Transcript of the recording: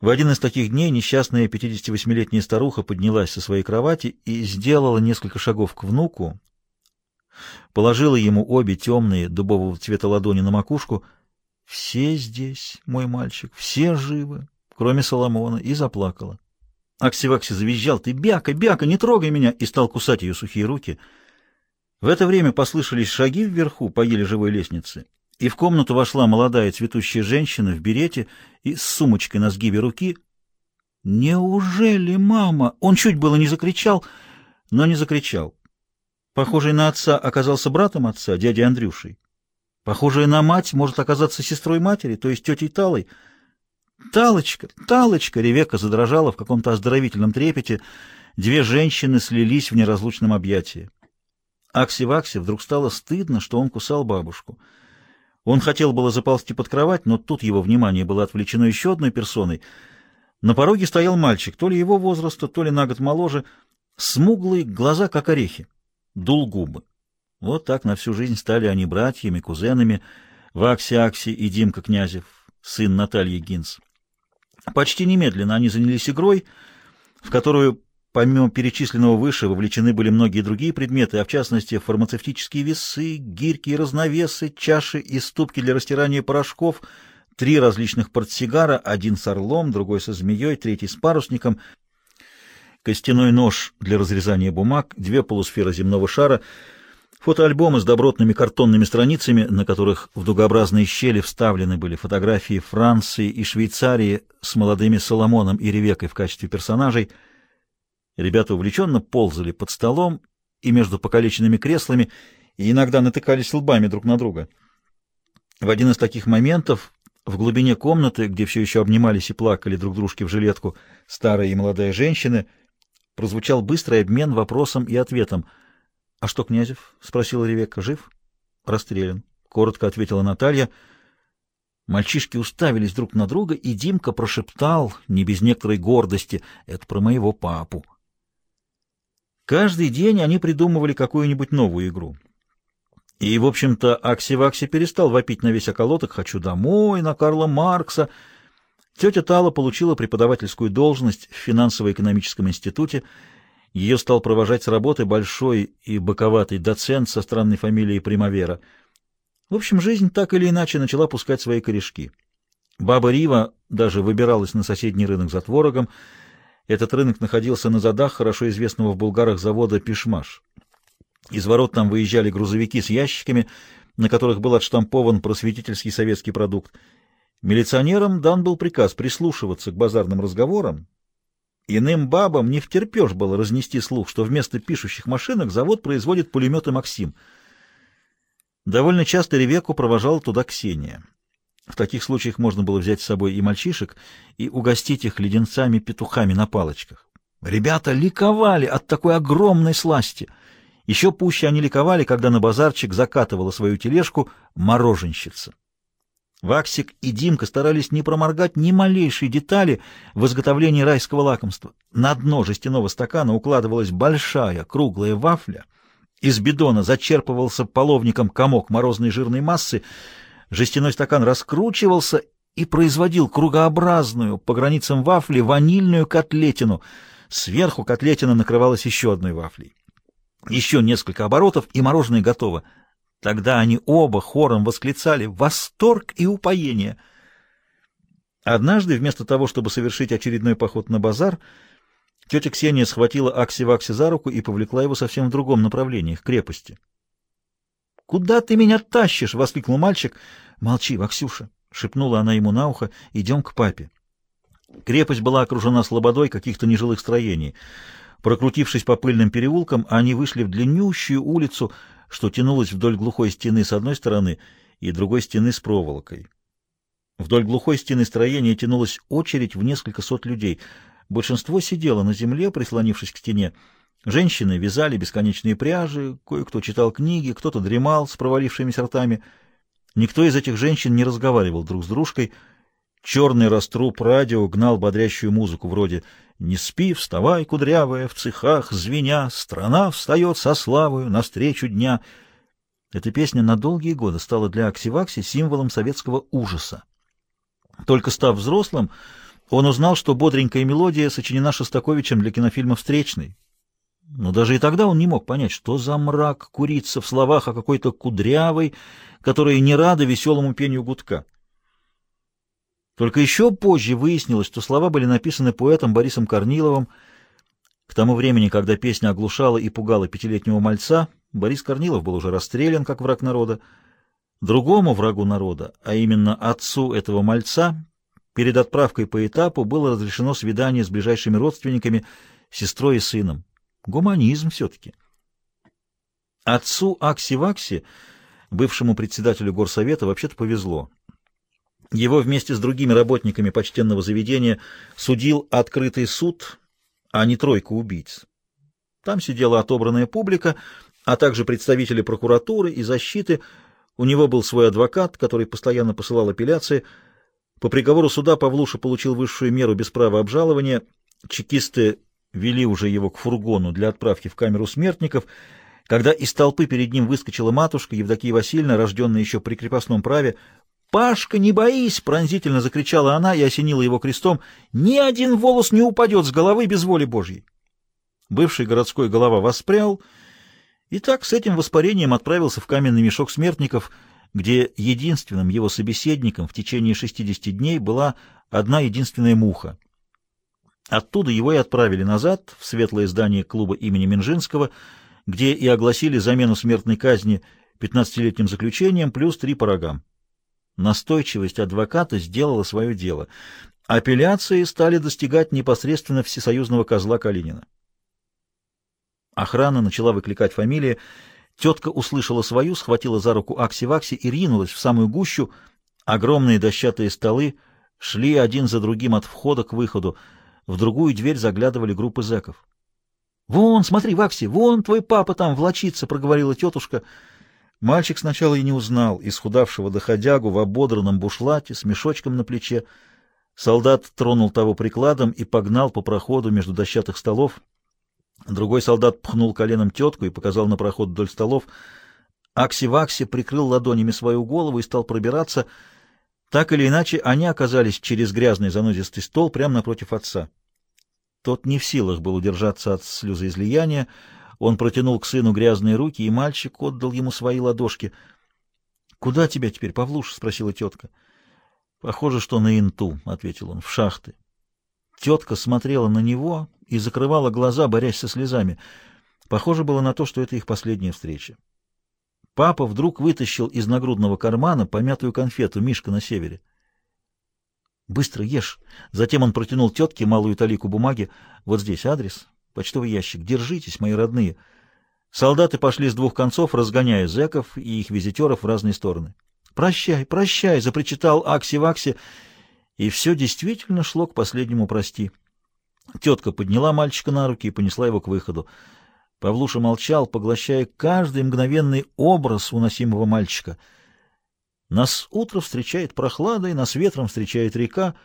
В один из таких дней несчастная 58-летняя старуха поднялась со своей кровати и сделала несколько шагов к внуку, положила ему обе темные дубового цвета ладони на макушку. «Все здесь, мой мальчик, все живы, кроме Соломона», и заплакала. Акси-Вакси завизжал, «Ты, бяка, бяка, не трогай меня!» и стал кусать ее сухие руки. В это время послышались шаги вверху по еле живой лестнице, и в комнату вошла молодая цветущая женщина в берете и с сумочкой на сгибе руки. «Неужели, мама?» Он чуть было не закричал, но не закричал. Похожий на отца оказался братом отца, дядей Андрюшей. Похожая на мать может оказаться сестрой матери, то есть тетей Талой — «Талочка! Талочка!» Ревека задрожала в каком-то оздоровительном трепете. Две женщины слились в неразлучном объятии. Акси-Вакси вдруг стало стыдно, что он кусал бабушку. Он хотел было заползти под кровать, но тут его внимание было отвлечено еще одной персоной. На пороге стоял мальчик, то ли его возраста, то ли на год моложе, смуглые, глаза как орехи, дул губы. Вот так на всю жизнь стали они братьями, кузенами, Вакси-Акси и Димка Князев, сын Натальи Гинс. Почти немедленно они занялись игрой, в которую, помимо перечисленного выше, вовлечены были многие другие предметы, а в частности фармацевтические весы, гирьки и разновесы, чаши и ступки для растирания порошков, три различных портсигара, один с орлом, другой со змеей, третий с парусником, костяной нож для разрезания бумаг, две полусферы земного шара — Фотоальбомы с добротными картонными страницами, на которых в дугообразные щели вставлены были фотографии Франции и Швейцарии с молодыми Соломоном и Ревекой в качестве персонажей. Ребята увлеченно ползали под столом и между покалеченными креслами и иногда натыкались лбами друг на друга. В один из таких моментов в глубине комнаты, где все еще обнимались и плакали друг дружки в жилетку старая и молодая женщины, прозвучал быстрый обмен вопросом и ответом —— А что, Князев? — спросила Ревекка. — Жив? — Расстрелян. — коротко ответила Наталья. Мальчишки уставились друг на друга, и Димка прошептал, не без некоторой гордости, — это про моего папу. Каждый день они придумывали какую-нибудь новую игру. И, в общем-то, Акси-Вакси перестал вопить на весь околоток «хочу домой», на Карла Маркса. Тетя Тала получила преподавательскую должность в финансово-экономическом институте, ее стал провожать с работы большой и боковатый доцент со странной фамилией Примавера. В общем, жизнь так или иначе начала пускать свои корешки. Баба Рива даже выбиралась на соседний рынок за творогом. Этот рынок находился на задах хорошо известного в Булгарах завода «Пишмаш». Из ворот там выезжали грузовики с ящиками, на которых был отштампован просветительский советский продукт. Милиционерам дан был приказ прислушиваться к базарным разговорам Иным бабам не втерпешь было разнести слух, что вместо пишущих машинок завод производит пулеметы «Максим». Довольно часто Ревеку провожала туда Ксения. В таких случаях можно было взять с собой и мальчишек и угостить их леденцами-петухами на палочках. Ребята ликовали от такой огромной сласти. Еще пуще они ликовали, когда на базарчик закатывала свою тележку мороженщица. Ваксик и Димка старались не проморгать ни малейшей детали в изготовлении райского лакомства. На дно жестяного стакана укладывалась большая круглая вафля, из бидона зачерпывался половником комок морозной жирной массы, жестяной стакан раскручивался и производил кругообразную по границам вафли ванильную котлетину. Сверху котлетина накрывалась еще одной вафлей. Еще несколько оборотов, и мороженое готово. Тогда они оба хором восклицали «Восторг и упоение!». Однажды, вместо того, чтобы совершить очередной поход на базар, тетя Ксения схватила Акси-Вакси за руку и повлекла его совсем в другом направлении, к крепости. «Куда ты меня тащишь?» — воскликнул мальчик. «Молчи, Ваксюша!» — шепнула она ему на ухо. «Идем к папе». Крепость была окружена слободой каких-то нежилых строений. Прокрутившись по пыльным переулкам, они вышли в длиннющую улицу, что тянулось вдоль глухой стены с одной стороны и другой стены с проволокой. Вдоль глухой стены строения тянулась очередь в несколько сот людей. Большинство сидело на земле, прислонившись к стене. Женщины вязали бесконечные пряжи, кое-кто читал книги, кто-то дремал с провалившимися ртами. Никто из этих женщин не разговаривал друг с дружкой. Черный раструб радио гнал бодрящую музыку вроде «Не спи, вставай, кудрявая, в цехах звеня, страна встает со славою навстречу дня». Эта песня на долгие годы стала для Аксивакси символом советского ужаса. Только став взрослым, он узнал, что бодренькая мелодия сочинена Шостаковичем для кинофильма «Встречный». Но даже и тогда он не мог понять, что за мрак курится в словах о какой-то кудрявой, которая не рада веселому пению гудка. Только еще позже выяснилось, что слова были написаны поэтом Борисом Корниловым. К тому времени, когда песня оглушала и пугала пятилетнего мальца, Борис Корнилов был уже расстрелян как враг народа. Другому врагу народа, а именно отцу этого мальца, перед отправкой по этапу было разрешено свидание с ближайшими родственниками, сестрой и сыном. Гуманизм все-таки. Отцу Акси-Вакси, бывшему председателю горсовета, вообще-то повезло. Его вместе с другими работниками почтенного заведения судил открытый суд, а не тройка убийц. Там сидела отобранная публика, а также представители прокуратуры и защиты. У него был свой адвокат, который постоянно посылал апелляции. По приговору суда Павлуша получил высшую меру без права обжалования. Чекисты вели уже его к фургону для отправки в камеру смертников, когда из толпы перед ним выскочила матушка Евдокия Васильевна, рожденная еще при крепостном праве. «Пашка, не боись!» — пронзительно закричала она и осенила его крестом. «Ни один волос не упадет с головы без воли Божьей!» Бывший городской голова воспрял и так с этим воспарением отправился в каменный мешок смертников, где единственным его собеседником в течение 60 дней была одна единственная муха. Оттуда его и отправили назад, в светлое здание клуба имени Минжинского, где и огласили замену смертной казни 15-летним заключением плюс три по рогам. Настойчивость адвоката сделала свое дело. Апелляции стали достигать непосредственно всесоюзного козла Калинина. Охрана начала выкликать фамилии. Тетка услышала свою, схватила за руку Акси-Вакси и ринулась в самую гущу. Огромные дощатые столы шли один за другим от входа к выходу. В другую дверь заглядывали группы зэков. — Вон, смотри, Вакси, вон твой папа там влочится, — проговорила тетушка. Мальчик сначала и не узнал исхудавшего доходягу в ободранном бушлате с мешочком на плече. Солдат тронул того прикладом и погнал по проходу между дощатых столов. Другой солдат пхнул коленом тетку и показал на проход вдоль столов. Акси-Вакси прикрыл ладонями свою голову и стал пробираться. Так или иначе, они оказались через грязный занозистый стол прямо напротив отца. Тот не в силах был удержаться от слезоизлияния. Он протянул к сыну грязные руки, и мальчик отдал ему свои ладошки. — Куда тебя теперь, Павлуш? — спросила тетка. — Похоже, что на инту, — ответил он, — в шахты. Тетка смотрела на него и закрывала глаза, борясь со слезами. Похоже было на то, что это их последняя встреча. Папа вдруг вытащил из нагрудного кармана помятую конфету «Мишка на севере». «Быстро ешь!» Затем он протянул тетке малую талику бумаги. «Вот здесь адрес, почтовый ящик. Держитесь, мои родные!» Солдаты пошли с двух концов, разгоняя зэков и их визитеров в разные стороны. «Прощай, прощай!» — запричитал Акси-Вакси, и все действительно шло к последнему «прости». Тетка подняла мальчика на руки и понесла его к выходу. Павлуша молчал, поглощая каждый мгновенный образ уносимого мальчика. Нас утро встречает прохладой, нас ветром встречает река —